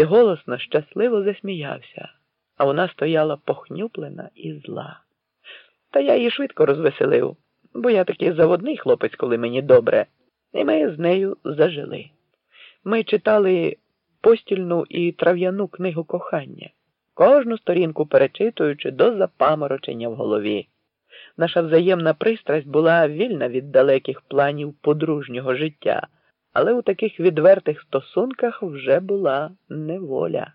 і голосно щасливо засміявся, а вона стояла похнюплена і зла. Та я її швидко розвеселив, бо я такий заводний хлопець, коли мені добре, і ми з нею зажили. Ми читали постільну і трав'яну книгу кохання, кожну сторінку перечитуючи до запаморочення в голові. Наша взаємна пристрасть була вільна від далеких планів подружнього життя, але у таких відвертих стосунках вже була неволя.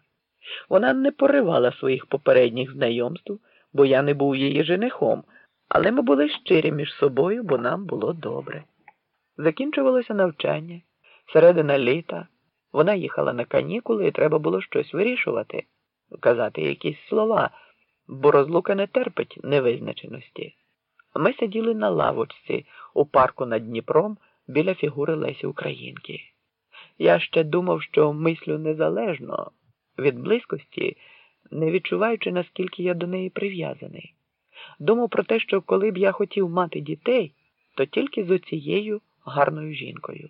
Вона не поривала своїх попередніх знайомств, бо я не був її женихом, але ми були щирі між собою, бо нам було добре. Закінчувалося навчання, середина літа. Вона їхала на канікули і треба було щось вирішувати, казати якісь слова, бо розлука не терпить невизначеності. Ми сиділи на лавочці у парку над Дніпром біля фігури Лесі Українки. Я ще думав, що мислю незалежно від близькості, не відчуваючи, наскільки я до неї прив'язаний. Думав про те, що коли б я хотів мати дітей, то тільки з оцією гарною жінкою.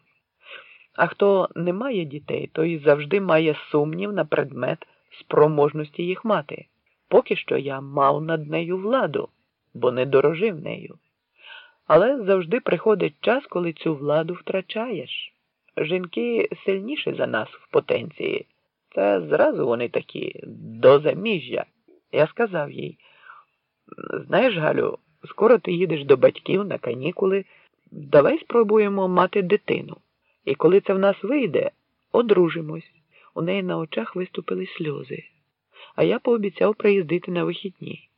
А хто не має дітей, той завжди має сумнів на предмет спроможності їх мати. Поки що я мав над нею владу, бо не дорожив нею. Але завжди приходить час, коли цю владу втрачаєш. Жінки сильніші за нас в потенції. Це зразу вони такі до заміжжя. Я сказав їй, знаєш, Галю, скоро ти їдеш до батьків на канікули, давай спробуємо мати дитину. І коли це в нас вийде, одружимось. У неї на очах виступили сльози. А я пообіцяв приїздити на вихідні.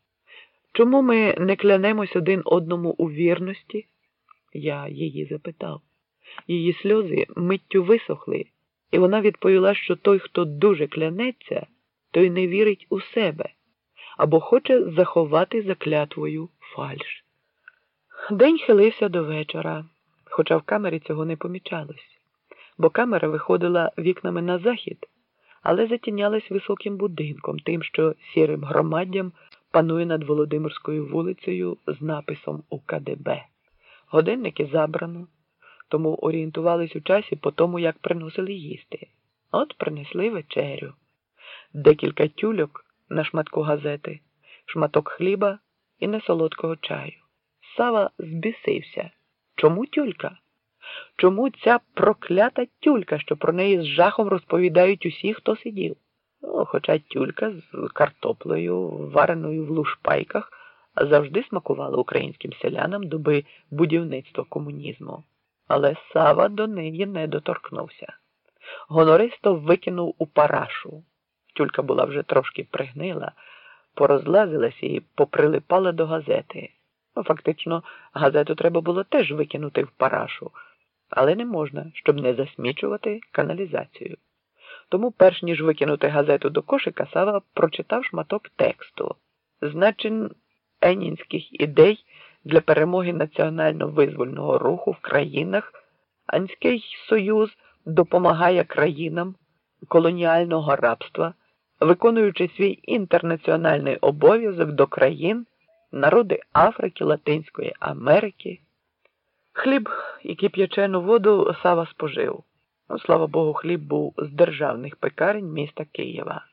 Чому ми не клянемось один одному у вірності? Я її запитав. Її сльози миттю висохли, і вона відповіла, що той, хто дуже клянеться, той не вірить у себе або хоче заховати за клятвою фальш. День хилився до вечора, хоча в камері цього не помічалось, бо камера виходила вікнами на захід, але затінялась високим будинком, тим, що сірим громаддям панує над Володимирською вулицею з написом УКДБ. Годинники забрано, тому орієнтувались у часі по тому, як приносили їсти. От принесли вечерю, декілька тюльок на шматку газети, шматок хліба і несолодкого чаю. Сава збісився. Чому тюлька? Чому ця проклята тюлька, що про неї з жахом розповідають усі, хто сидів? Ну, Хоча тюлька з картоплею, вареною в лушпайках, завжди смакувала українським селянам доби будівництва комунізму. Але Сава до неї не доторкнувся. Гонористо викинув у парашу. Тюлька була вже трошки пригнила, порозлазилася і поприлипала до газети. Ну, Фактично, газету треба було теж викинути в парашу, але не можна, щоб не засмічувати каналізацію. Тому, перш ніж викинути газету до кошика, Сава прочитав шматок тексту, значень енінських ідей для перемоги національно-визвольного руху в країнах. Анський Союз допомагає країнам колоніального рабства, виконуючи свій інтернаціональний обов'язок до країн, народи Африки, Латинської Америки. Хліб і кип'ячену воду Сава спожив. Ну, слава Богу, хліб був з державних пекарень міста Києва.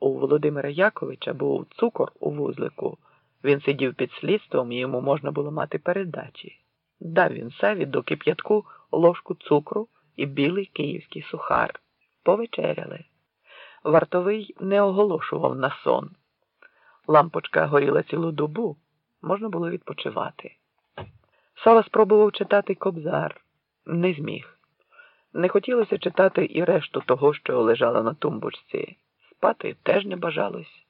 У Володимира Яковича був цукор у вузлику. Він сидів під слідством і йому можна було мати передачі. Дав він Саві до кип'ятку ложку цукру і білий київський сухар. Повечеряли. Вартовий не оголошував на сон. Лампочка горіла цілу добу, можна було відпочивати. Сава спробував читати кобзар, не зміг. Не хотілося читати і решту того, що лежало на тумбочці. Спати теж не бажалось.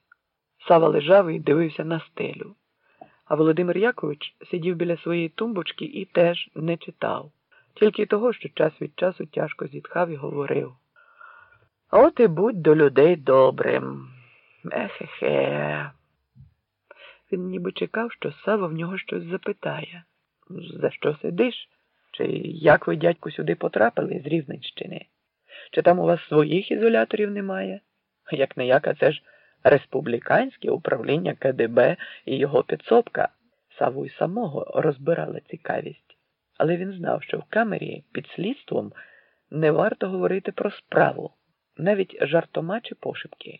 Сава лежав і дивився на стелю. А Володимир Якович сидів біля своєї тумбочки і теж не читав, тільки того, що час від часу тяжко зітхав і говорив. От і будь до людей добрим. Ехе-хе. Він ніби чекав, що Сава в нього щось запитає. За що сидиш? Чи як ви, дядьку, сюди потрапили з Рівненщини? Чи там у вас своїх ізоляторів немає? Як не як, це ж республіканське управління КДБ і його підсобка. Саву й самого розбирала цікавість, але він знав, що в камері під слідством не варто говорити про справу. навіть жартома чи пошепки.